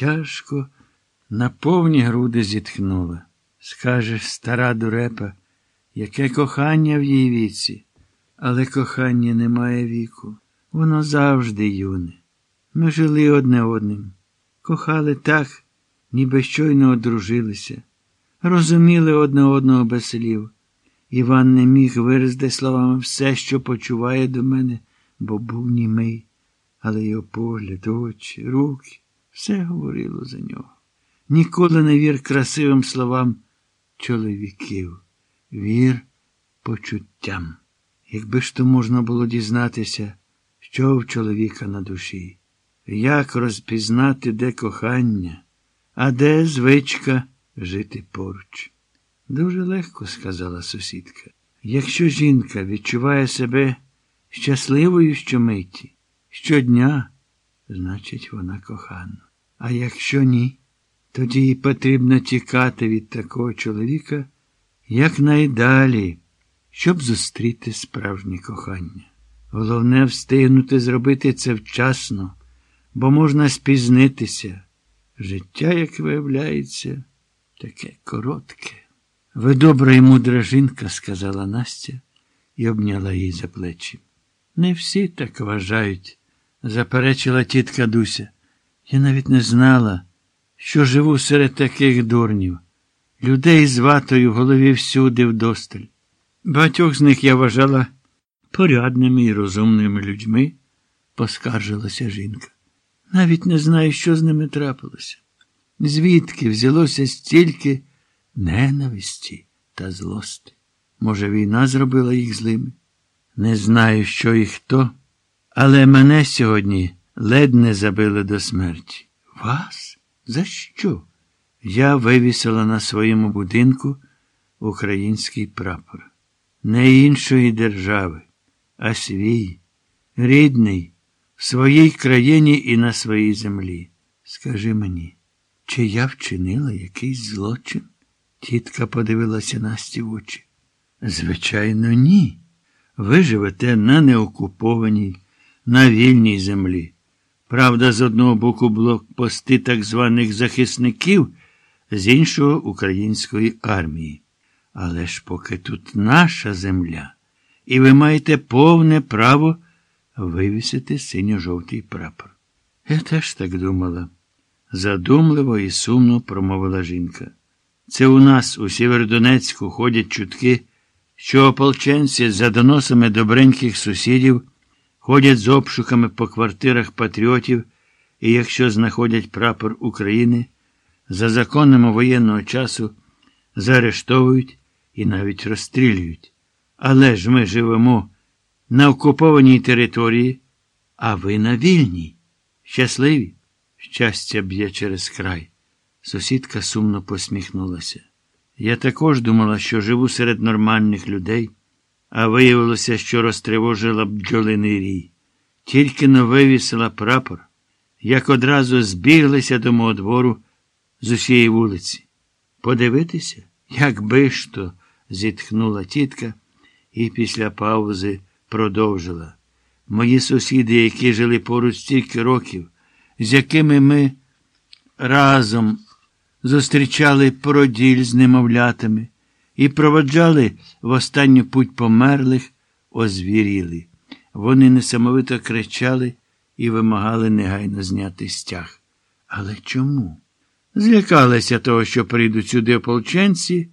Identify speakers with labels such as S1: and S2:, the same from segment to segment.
S1: Тяжко на повні груди зітхнула. Скажеш, стара дурепа, яке кохання в її віці, але кохання не має віку. Воно завжди юне. Ми жили одне одним, кохали так, ніби щойно одружилися, розуміли одне одного без слів. Іван не міг виразити словами все, що почуває до мене, бо був німий, але його погляд, очі, руки, все говорило за нього. Ніколи не вір красивим словам чоловіків, вір почуттям. Якби ж то можна було дізнатися, що в чоловіка на душі, як розпізнати, де кохання, а де звичка жити поруч. Дуже легко, сказала сусідка. Якщо жінка відчуває себе щасливою щомиті, щодня, значить, вона кохана. А якщо ні, тоді їй потрібно тікати від такого чоловіка якнайдалі, щоб зустріти справжнє кохання. Головне встигнути зробити це вчасно, бо можна спізнитися. Життя, як виявляється, таке коротке. Ви добра і мудра жінка, сказала Настя і обняла її за плечі. Не всі так вважають, заперечила тітка Дуся. Я навіть не знала, що живу серед таких дурнів. Людей з ватою в голові всюди вдосталь. Багатьох з них я вважала порядними і розумними людьми, поскаржилася жінка. Навіть не знаю, що з ними трапилося. Звідки взялося стільки ненависті та злости? Може, війна зробила їх злими? Не знаю, що і хто, але мене сьогодні ледь не забили до смерті. Вас? За що? Я вивісила на своєму будинку український прапор. Не іншої держави, а свій, рідний, в своїй країні і на своїй землі. Скажи мені, чи я вчинила якийсь злочин? Тітка подивилася Насті в очі. Звичайно, ні. Ви живете на неокупованій, на вільній землі. Правда, з одного боку блокпости так званих захисників, з іншого української армії. Але ж поки тут наша земля, і ви маєте повне право вивісити синьо-жовтий прапор. Я теж так думала, задумливо і сумно промовила жінка. Це у нас у Сєвєродонецьку ходять чутки, що ополченці за доносами добреньких сусідів ходять з обшуками по квартирах патріотів, і якщо знаходять прапор України, за законами воєнного часу заарештовують і навіть розстрілюють. Але ж ми живемо на окупованій території, а ви на вільній. Щасливі? Щастя б'є через край. Сусідка сумно посміхнулася. Я також думала, що живу серед нормальних людей, а виявилося, що розтривожила бджолиний рій. Тільки но вивісила прапор, як одразу збіглися до мого двору з усієї вулиці. Подивитися, якби ж то, зітхнула тітка і після паузи продовжила. Мої сусіди, які жили поруч стільки років, з якими ми разом зустрічали породіль з немовлятами і проводжали в останню путь померлих, озвіріли. Вони несамовито кричали і вимагали негайно зняти стяг. Але чому? Злякалися того, що прийдуть сюди ополченці,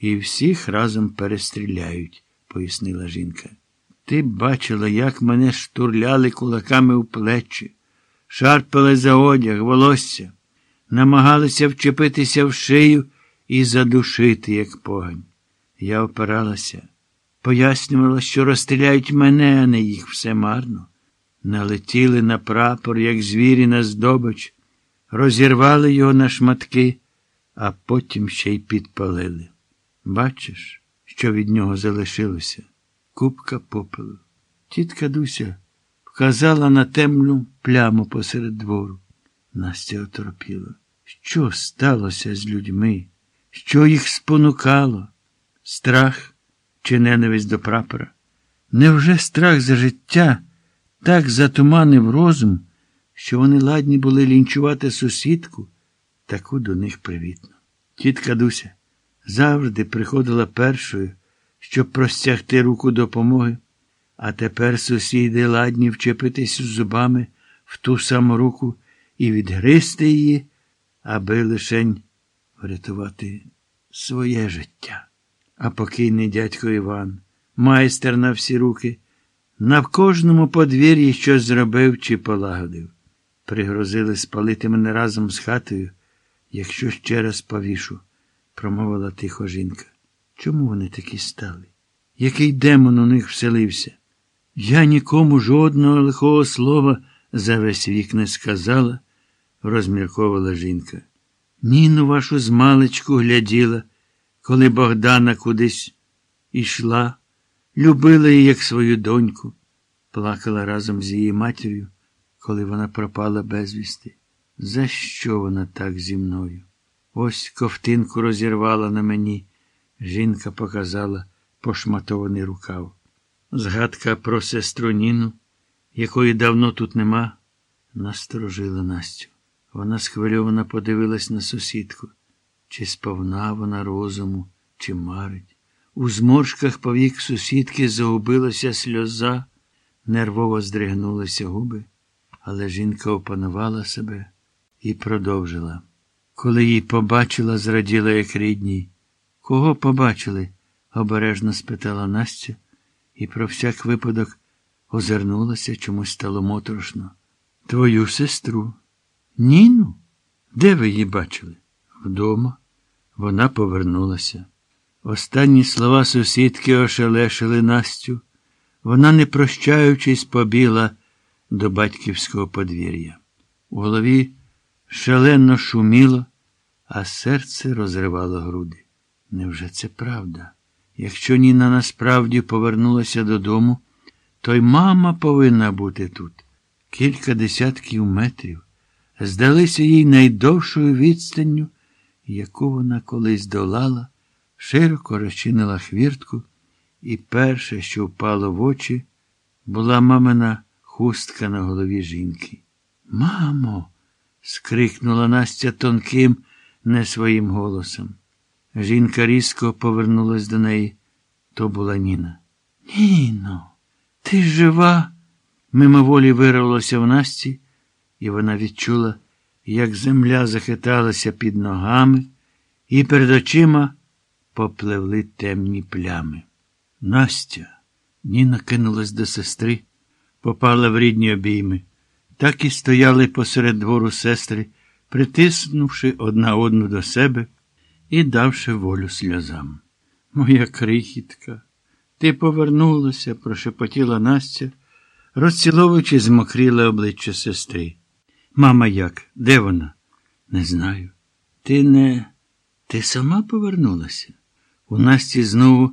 S1: і всіх разом перестріляють, пояснила жінка. Ти бачила, як мене штурляли кулаками у плечі, шарпали за одяг, волосся, намагалися вчепитися в шию і задушити, як погань. Я опиралася, пояснювала, що розстріляють мене, а не їх все марно. Налетіли на прапор, як звірі на здобич, розірвали його на шматки, а потім ще й підпалили. Бачиш, що від нього залишилося? Купка попелу. Тітка Дуся вказала на темну пляму посеред двору. Настя оторопіла. Що сталося з людьми? Що їх спонукало? Страх чи ненависть до прапора? Невже страх за життя так затуманив розум, що вони ладні були лінчувати сусідку, таку до них привітну. Тітка Дуся завжди приходила першою, щоб простягти руку допомоги, а тепер сусіди ладні вчепитись зубами в ту саму руку і відгризти її, аби лишень врятувати своє життя. А покійний дядько Іван, майстер на всі руки, на кожному подвір'ї щось зробив чи полагодив. Пригрозили спалити мене разом з хатою, якщо ще раз повішу, промовила тихо жінка. Чому вони такі стали? Який демон у них вселився? Я нікому жодного лихого слова за весь вік не сказала, розмірковувала жінка. Ніну вашу змалечку гляділа, коли Богдана кудись ішла, любила її, як свою доньку, плакала разом з її матір'ю, коли вона пропала безвісти. За що вона так зі мною? Ось ковтинку розірвала на мені. Жінка показала пошматований рукав. Згадка про сестру Ніну, якої давно тут нема, насторожила Настю. Вона схвильовано подивилась на сусідку. Чи сповна вона розуму, чи марить. У зморшках повік сусідки загубилася сльоза, нервово здригнулися губи, але жінка опанувала себе і продовжила. Коли її побачила, зраділа, як рідній. Кого побачили? обережно спитала Настя, і про всяк випадок озирнулася, чомусь стало моторошно. Твою сестру. Ніну? Де ви її бачили? Вдома. Вона повернулася. Останні слова сусідки ошелешили Настю. Вона, не прощаючись, побіла до батьківського подвір'я. У голові шалено шуміло, а серце розривало груди. Невже це правда? Якщо Ніна насправді повернулася додому, то й мама повинна бути тут. Кілька десятків метрів здалися їй найдовшою відстанню, яку вона колись долала, широко розчинила хвіртку, і перше, що впало в очі, була мамина хустка на голові жінки. Мамо. скрикнула Настя тонким, не своїм голосом. Жінка різко повернулась до неї. То була Ніна. Ніно, ти жива? Мимоволі вирвалося в Насті, і вона відчула, як земля захиталася під ногами, і перед очима попливли темні плями. Настя, Ніна кинулась до сестри, попала в рідні обійми. Так і стояли посеред двору сестри, притиснувши одна одну до себе і давши волю сльозам. Моя крихітка, ти повернулася, прошепотіла Настя, розціловуючи змокріле обличчя сестри. Мама як? Де вона? Не знаю. Ти не. Ти сама повернулася? У Насті знову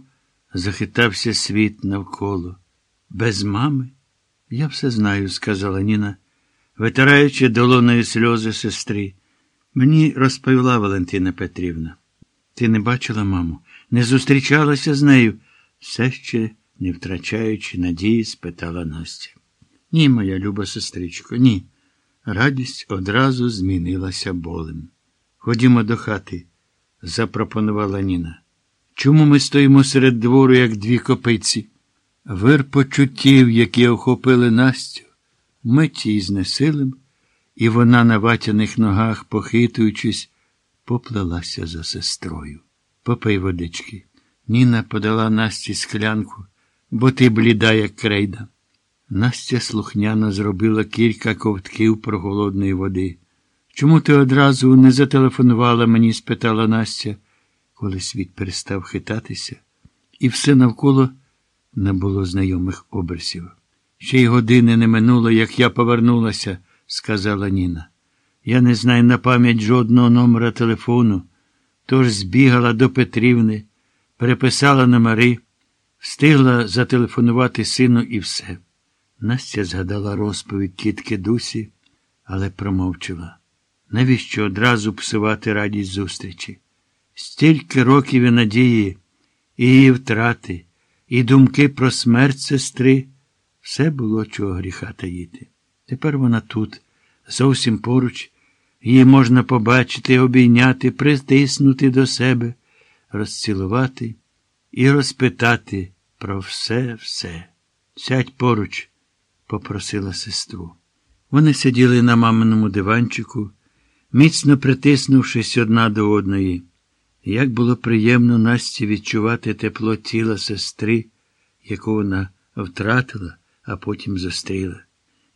S1: захитався світ навколо. Без мами? Я все знаю, сказала Ніна, витираючи долоною сльози сестри. Мені розповіла Валентина Петрівна. Ти не бачила, маму, не зустрічалася з нею, все ще не втрачаючи надії, спитала Настя. Ні, моя люба сестричко, ні. Радість одразу змінилася болем. Ходімо до хати, запропонувала Ніна. Чому ми стоїмо серед двору, як дві копиці? Вир почуттів, які охопили Настю, миті знесилим, і вона на ватяних ногах, похитуючись, поплелася за сестрою. Попий водички. Ніна подала Насті склянку, бо ти бліда, як крейда. Настя слухняно зробила кілька ковтків проголодної води. Чому ти одразу не зателефонувала мені? спитала Настя, коли світ перестав хитатися, і все навколо не було знайомих оберсів. Ще й години не минуло, як я повернулася, сказала Ніна. Я не знаю на пам'ять жодного номера телефону, тож збігала до Петрівни, переписала номери, встигла зателефонувати сину і все. Настя згадала розповідь тітки Дусі, але промовчала. Навіщо одразу псувати радість зустрічі? Стільки років і надії, і її втрати, і думки про смерть сестри все було чого гріха таїти. Тепер вона тут зовсім поруч, її можна побачити, обійняти, притиснути до себе, розцілувати і розпитати про все, все. Сядь поруч, попросила сестру. Вони сиділи на маминому диванчику, міцно притиснувшись одна до одної. Як було приємно Насті відчувати тепло тіла сестри, яку вона втратила, а потім зустріла.